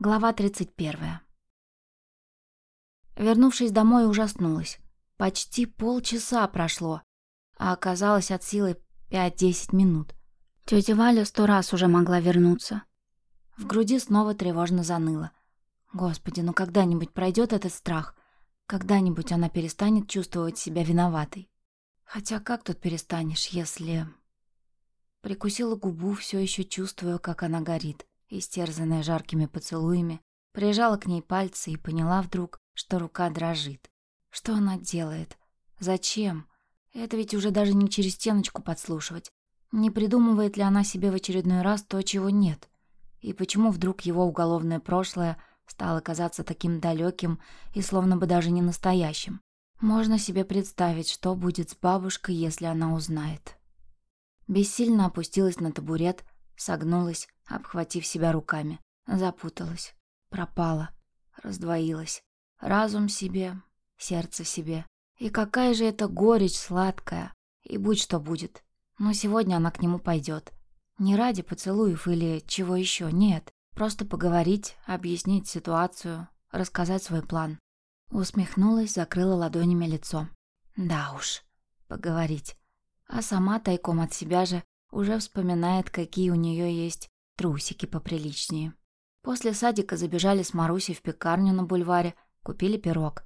Глава 31. Вернувшись домой, ужаснулась. Почти полчаса прошло, а оказалось от силы 5-10 минут. Тётя Валя сто раз уже могла вернуться. В груди снова тревожно заныло. Господи, ну когда-нибудь пройдет этот страх? Когда-нибудь она перестанет чувствовать себя виноватой? Хотя как тут перестанешь, если... Прикусила губу, все еще чувствуя, как она горит истерзанная жаркими поцелуями, прижала к ней пальцы и поняла вдруг, что рука дрожит. Что она делает? Зачем? Это ведь уже даже не через стеночку подслушивать. Не придумывает ли она себе в очередной раз то, чего нет? И почему вдруг его уголовное прошлое стало казаться таким далеким и словно бы даже не настоящим? Можно себе представить, что будет с бабушкой, если она узнает. Бессильно опустилась на табурет, согнулась, обхватив себя руками. Запуталась, пропала, раздвоилась. Разум себе, сердце себе. И какая же это горечь сладкая. И будь что будет. Но сегодня она к нему пойдет. Не ради поцелуев или чего еще, нет. Просто поговорить, объяснить ситуацию, рассказать свой план. Усмехнулась, закрыла ладонями лицо. Да уж, поговорить. А сама тайком от себя же уже вспоминает, какие у нее есть трусики поприличнее. После садика забежали с Марусей в пекарню на бульваре, купили пирог.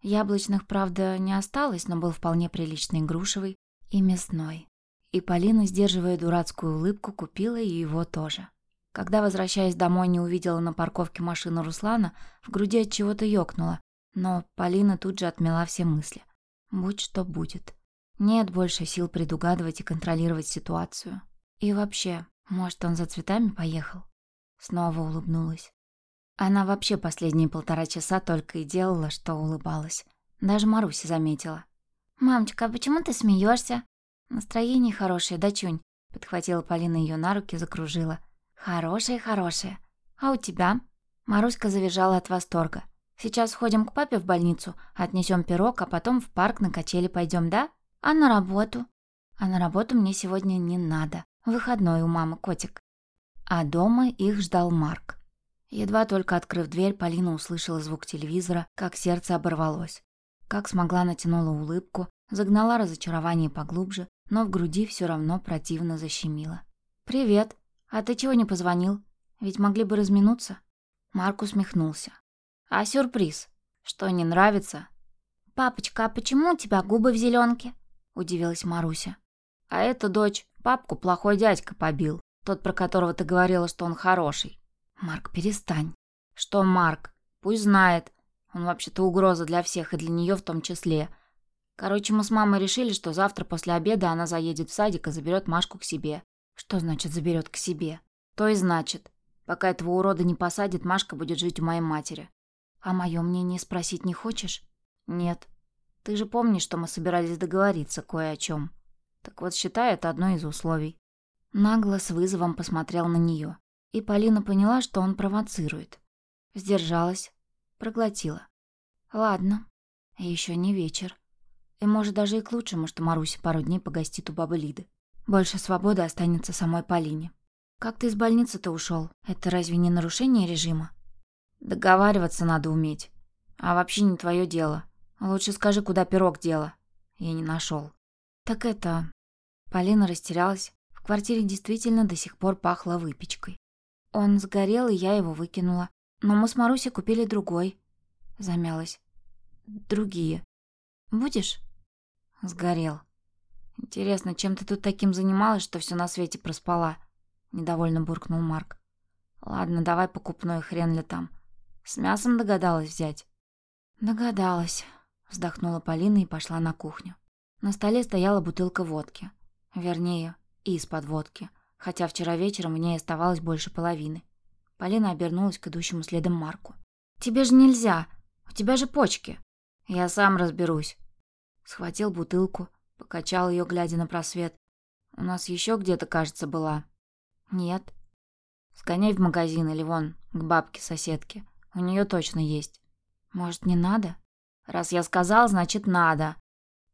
Яблочных, правда, не осталось, но был вполне приличный грушевый и мясной. И Полина, сдерживая дурацкую улыбку, купила и его тоже. Когда, возвращаясь домой, не увидела на парковке машину Руслана, в груди от чего-то ёкнуло, но Полина тут же отмела все мысли. Будь что будет. Нет больше сил предугадывать и контролировать ситуацию. И вообще, может, он за цветами поехал? Снова улыбнулась. Она вообще последние полтора часа только и делала, что улыбалась. Даже Маруся заметила. «Мамочка, а почему ты смеешься? «Настроение хорошее, дочунь», — подхватила Полина ее на руки, закружила. «Хорошее, хорошее. А у тебя?» Маруська завизжала от восторга. «Сейчас сходим к папе в больницу, отнесем пирог, а потом в парк на качели пойдем, да? А на работу?» «А на работу мне сегодня не надо. Выходной у мамы котик. А дома их ждал Марк. Едва только открыв дверь, Полина услышала звук телевизора, как сердце оборвалось. Как смогла натянула улыбку, загнала разочарование поглубже, но в груди все равно противно защемило. «Привет. А ты чего не позвонил? Ведь могли бы разминуться?» Марк усмехнулся. «А сюрприз? Что, не нравится?» «Папочка, а почему у тебя губы в зеленке? Удивилась Маруся. «А это, дочь, Папку плохой дядька побил. Тот, про которого ты говорила, что он хороший. Марк, перестань. Что Марк? Пусть знает. Он вообще-то угроза для всех и для нее в том числе. Короче, мы с мамой решили, что завтра после обеда она заедет в садик и заберет Машку к себе. Что значит заберет к себе? То и значит. Пока этого урода не посадит, Машка будет жить у моей матери. А мое мнение спросить не хочешь? Нет. Ты же помнишь, что мы собирались договориться кое о чем. Так вот, считай это одно из условий. Нагло с вызовом посмотрел на нее, и Полина поняла, что он провоцирует. Сдержалась, проглотила. Ладно, еще не вечер. И может даже и к лучшему, что Маруся пару дней погостит у бабы Лиды. Больше свободы останется самой Полине. Как ты из больницы-то ушел? Это разве не нарушение режима? Договариваться надо уметь. А вообще не твое дело. Лучше скажи, куда пирог дело. Я не нашел. «Так это...» Полина растерялась. В квартире действительно до сих пор пахло выпечкой. Он сгорел, и я его выкинула. Но мы с Марусей купили другой. Замялась. Другие. Будешь? Сгорел. Интересно, чем ты тут таким занималась, что все на свете проспала? Недовольно буркнул Марк. Ладно, давай покупной хрен ли там. С мясом догадалась взять? Догадалась. Вздохнула Полина и пошла на кухню. На столе стояла бутылка водки. Вернее, из-под водки, хотя вчера вечером в ней оставалось больше половины. Полина обернулась к идущему следом Марку. «Тебе же нельзя! У тебя же почки!» «Я сам разберусь!» Схватил бутылку, покачал ее, глядя на просвет. «У нас еще где-то, кажется, была». «Нет». «Сгоняй в магазин или вон, к бабке-соседке. У нее точно есть». «Может, не надо?» «Раз я сказал, значит, надо.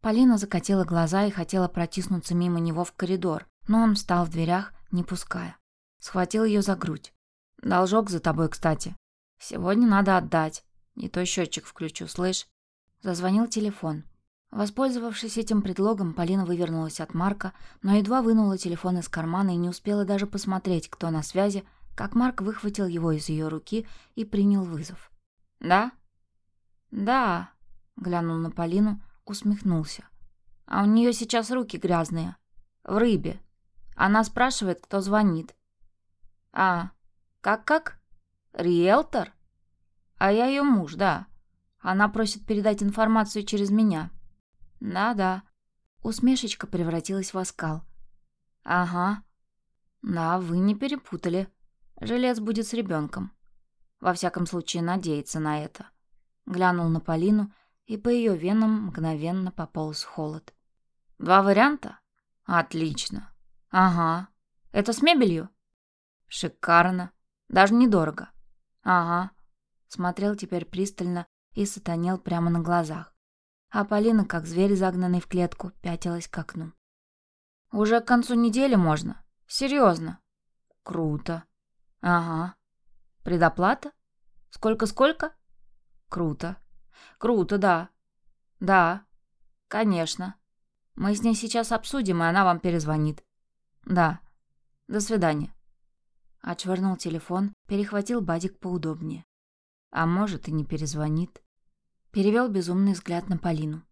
Полина закатила глаза и хотела протиснуться мимо него в коридор, но он встал в дверях, не пуская. Схватил ее за грудь. «Должок за тобой, кстати». Сегодня надо отдать. Не то счетчик включу, слышь? Зазвонил телефон. Воспользовавшись этим предлогом, Полина вывернулась от Марка, но едва вынула телефон из кармана и не успела даже посмотреть, кто на связи, как Марк выхватил его из ее руки и принял вызов. «Да?» «Да», — глянул на Полину, усмехнулся. «А у нее сейчас руки грязные. В рыбе. Она спрашивает, кто звонит». «А, как-как? Риэлтор?» «А я ее муж, да. Она просит передать информацию через меня». «Да-да». Усмешечка превратилась в оскал. «Ага. Да, вы не перепутали. Жилец будет с ребенком. Во всяком случае, надеется на это». Глянул на Полину, и по ее венам мгновенно пополз холод. «Два варианта? Отлично. Ага. Это с мебелью?» «Шикарно. Даже недорого. Ага. Смотрел теперь пристально и сатанел прямо на глазах. А Полина, как зверь, загнанный в клетку, пятилась к окну. «Уже к концу недели можно? Серьезно?» «Круто. Ага. Предоплата? Сколько-сколько?» «Круто. Круто, да. Да. Конечно. Мы с ней сейчас обсудим, и она вам перезвонит. Да. До свидания». Отшвырнул телефон, перехватил бадик поудобнее. А может, и не перезвонит. Перевел безумный взгляд на Полину.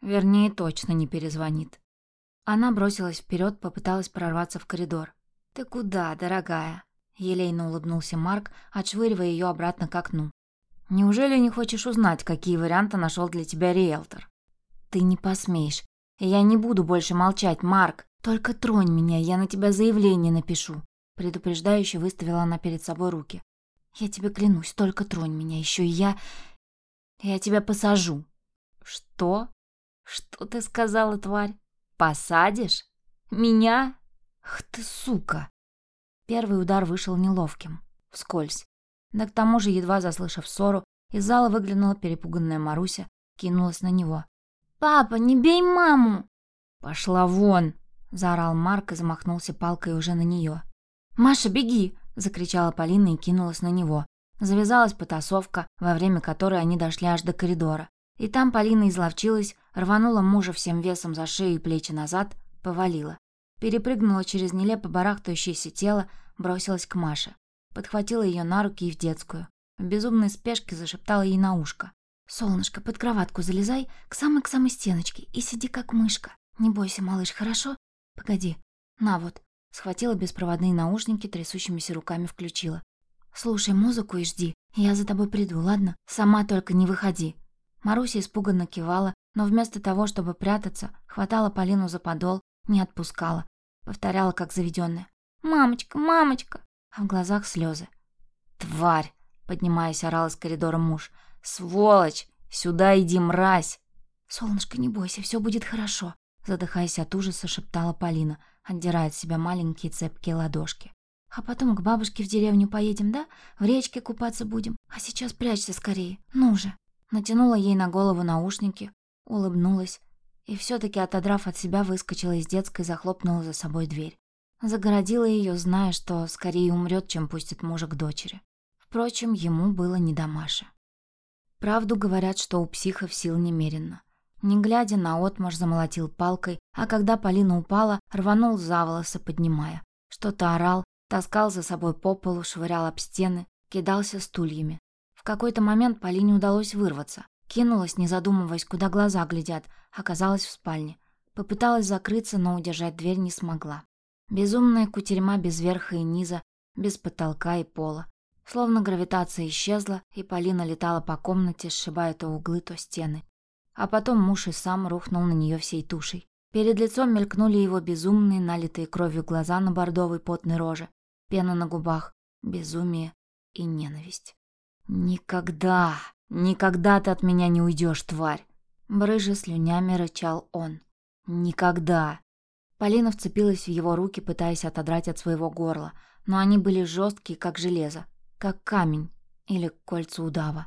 Вернее, точно не перезвонит. Она бросилась вперед, попыталась прорваться в коридор. «Ты куда, дорогая?» Елейно улыбнулся Марк, отшвыривая ее обратно к окну. «Неужели не хочешь узнать, какие варианты нашел для тебя риэлтор?» «Ты не посмеешь. Я не буду больше молчать, Марк. Только тронь меня, я на тебя заявление напишу». Предупреждающе выставила она перед собой руки. «Я тебе клянусь, только тронь меня, еще и я... Я тебя посажу». «Что? Что ты сказала, тварь? Посадишь? Меня? Ах ты, сука!» Первый удар вышел неловким, вскользь. Да к тому же, едва заслышав ссору, из зала выглянула перепуганная Маруся, кинулась на него. «Папа, не бей маму!» «Пошла вон!» — заорал Марк и замахнулся палкой уже на нее. «Маша, беги!» — закричала Полина и кинулась на него. Завязалась потасовка, во время которой они дошли аж до коридора. И там Полина изловчилась, рванула мужа всем весом за шею и плечи назад, повалила. Перепрыгнула через нелепо барахтающееся тело, бросилась к Маше. Подхватила ее на руки и в детскую. В безумной спешке зашептала ей на ушко. «Солнышко, под кроватку залезай, к самой-к самой стеночке, и сиди как мышка. Не бойся, малыш, хорошо? Погоди. На вот, Схватила беспроводные наушники, трясущимися руками включила. «Слушай музыку и жди. Я за тобой приду, ладно? Сама только не выходи». Маруся испуганно кивала, но вместо того, чтобы прятаться, хватала Полину за подол, не отпускала. Повторяла, как заведенная. «Мамочка, мамочка!» А в глазах слезы. «Тварь!» — поднимаясь, орал из коридора муж. «Сволочь! Сюда иди, мразь!» «Солнышко, не бойся, все будет хорошо!» Задыхаясь от ужаса, шептала Полина — отдирая от себя маленькие цепкие ладошки. «А потом к бабушке в деревню поедем, да? В речке купаться будем. А сейчас прячься скорее. Ну же!» Натянула ей на голову наушники, улыбнулась и все таки отодрав от себя, выскочила из детской и захлопнула за собой дверь. Загородила ее, зная, что скорее умрет, чем пустит мужа к дочери. Впрочем, ему было не до Маши. Правду говорят, что у психов сил немерено. Не глядя на отмаш, замолотил палкой, а когда Полина упала, рванул за волосы, поднимая. Что-то орал, таскал за собой по полу, швырял об стены, кидался стульями. В какой-то момент Полине удалось вырваться. Кинулась, не задумываясь, куда глаза глядят, оказалась в спальне. Попыталась закрыться, но удержать дверь не смогла. Безумная кутерьма без верха и низа, без потолка и пола. Словно гравитация исчезла, и Полина летала по комнате, сшибая то углы, то стены. А потом муж и сам рухнул на нее всей тушей. Перед лицом мелькнули его безумные, налитые кровью глаза на бордовой потной роже, пена на губах, безумие и ненависть. «Никогда, никогда ты от меня не уйдешь, тварь!» Брыжа слюнями рычал он. «Никогда!» Полина вцепилась в его руки, пытаясь отодрать от своего горла, но они были жесткие, как железо, как камень или кольца удава.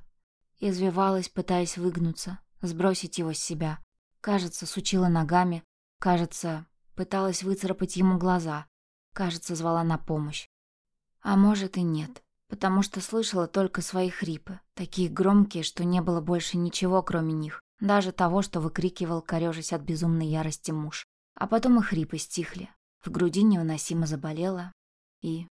Извивалась, пытаясь выгнуться, сбросить его с себя. Кажется, сучила ногами, кажется, пыталась выцарапать ему глаза, кажется, звала на помощь. А может и нет, потому что слышала только свои хрипы, такие громкие, что не было больше ничего, кроме них, даже того, что выкрикивал, корежась от безумной ярости муж. А потом и хрипы стихли. В груди невыносимо заболело. И